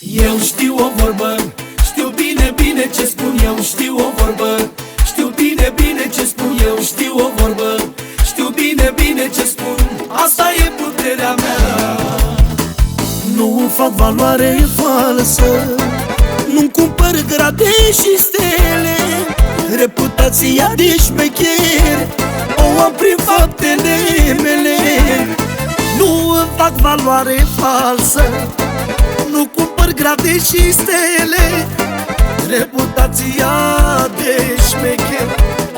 Eu știu o vorbă Știu bine, bine ce spun eu Știu o vorbă. Știu bine, bine ce spun eu Știu o vorbă. Știu bine, bine ce spun Asta e puterea mea. Nu fac valoare falsă Nu-mi cumpăr grade și stele. Reputația de șmecher O am prin faptele mele Nu îmi fac valoare falsă Nu cumpăr grade și stele. Reputația de șmecher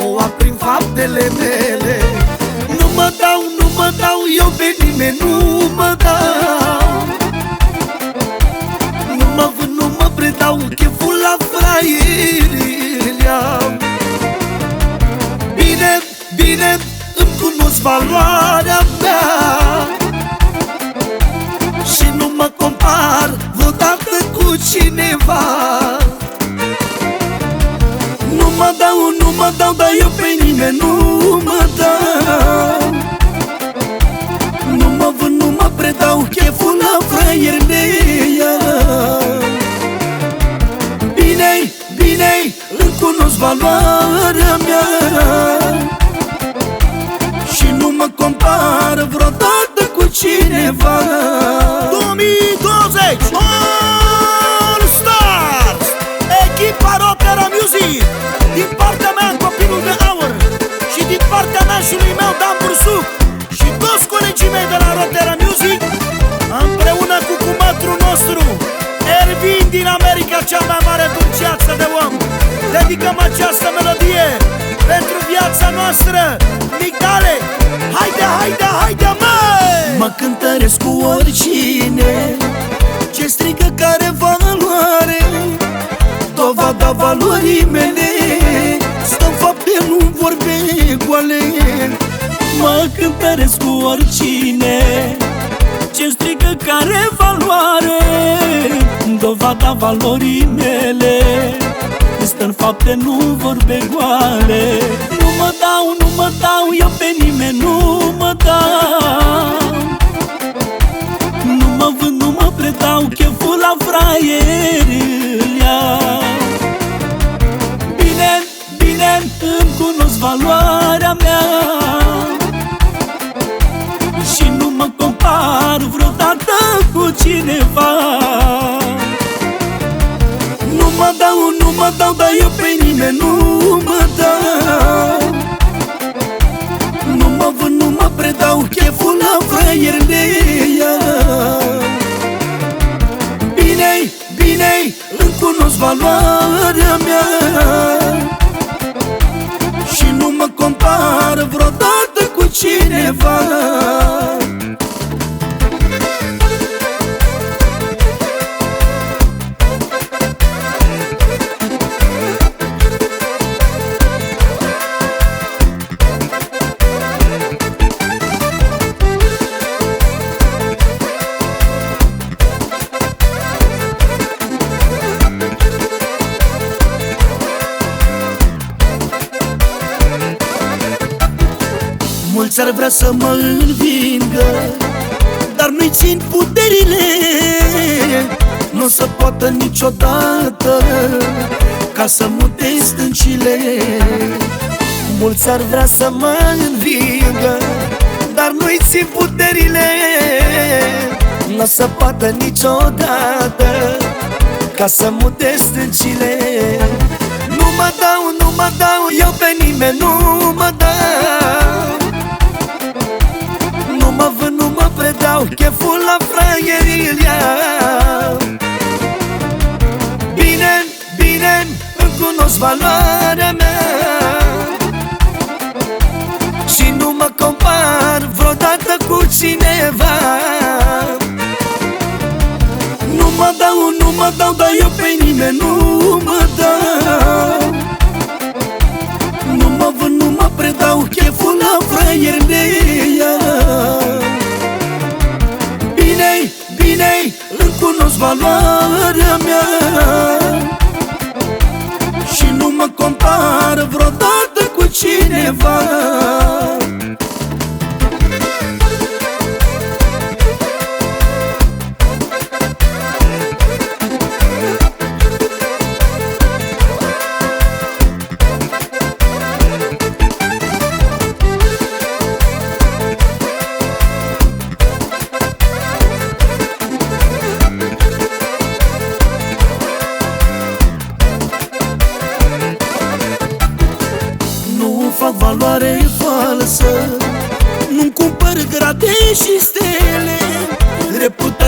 O am prin faptele mele. Nu mă dau, nu mă dau eu pe nimeni Nu mă dau. Nu mă vând, nu mă predau Cheful la fraieri îl iau Bine, bine, îmi cunosc valoarea mea. Și nu mă compar vreodată cu cineva. Nu mă dau, nu mă dau, dar eu pe nimeni nu mă dau. Nu mă vând, nu mă predau, cheful la fraier ne iau Bine, bine, îmi cunosc valoarea mea. Și nu mă compar vreodată cu cineva colegii mei de la Rotera Music Împreună cu cumatru nostru Ervin din America, cea mai mare dulceață de om. Dedicăm această melodie pentru viața noastră. Migdale, haide, haide, haide, măi! Mă cântăresc cu oricine Ce strigă care valoare Dovada valorii mele. Stă în fapte, nu vorbe goale Mă cântăresc cu oricine. Ce strigă care valoare Dovada valorii mele. Stă în fapte, nu vorbe goale. Nu mă dau, nu mă dau eu pe nimeni, nu mă dau. Nu mă vând, nu mă predau, cheful la fraieri îl iau Bine, bine, îmi cunosc valoarea mea compar vreodată cu cineva. Nu mă dau, nu mă dau, dar eu pe nimeni nu mă dau. Nu mă vând, nu mă predau, cheful la fraier ne iau Bine, bine, îmi cunosc valoarea mea. Și nu mă compar vreodată cu cineva Mulți ar vrea să mă învingă Dar nu-i țin puterile. Nu o să poată niciodată Ca să mute stâncile. Mulți ar vrea să mă învingă Dar nu-i țin puterile. Nu o să poată niciodată Ca să mute stâncile. Nu mă dau, nu mă dau Eu pe nimeni nu mă dau fraieri îl iau Bine, bine, îmi cunosc valoarea mea. Și nu mă compar vreodată cu cineva. Nu mă dau, nu mă dau, dar eu pe nimeni nu mă dau. Nu mă vând, nu mă predau Cheful la fraier ne cunosc valoarea mea. Și nu mă compar vreodată cu cineva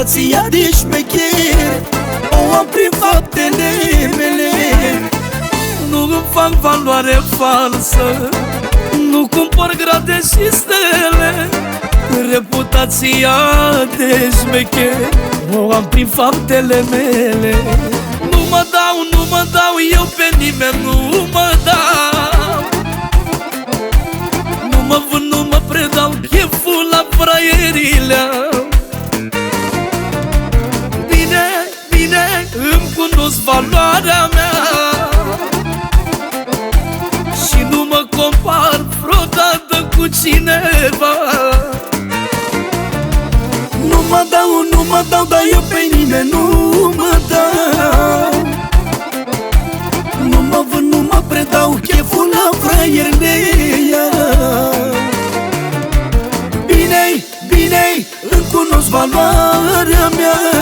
Reputația de șmecher O am prin faptele mele. Nu îmi fac valoare falsă Nu cumpăr grade și stele. Reputația de șmecher O am prin faptele mele. Nu mă dau, nu mă dau eu pe nimeni Nu mă dau cineva Nu mă dau, nu mă dau, dar eu pe nimeni nu mă dau. Nu mă vând, nu mă predau, cheful la fraier ne ia Bine-i, bine-i, îmi cunosc valoarea mea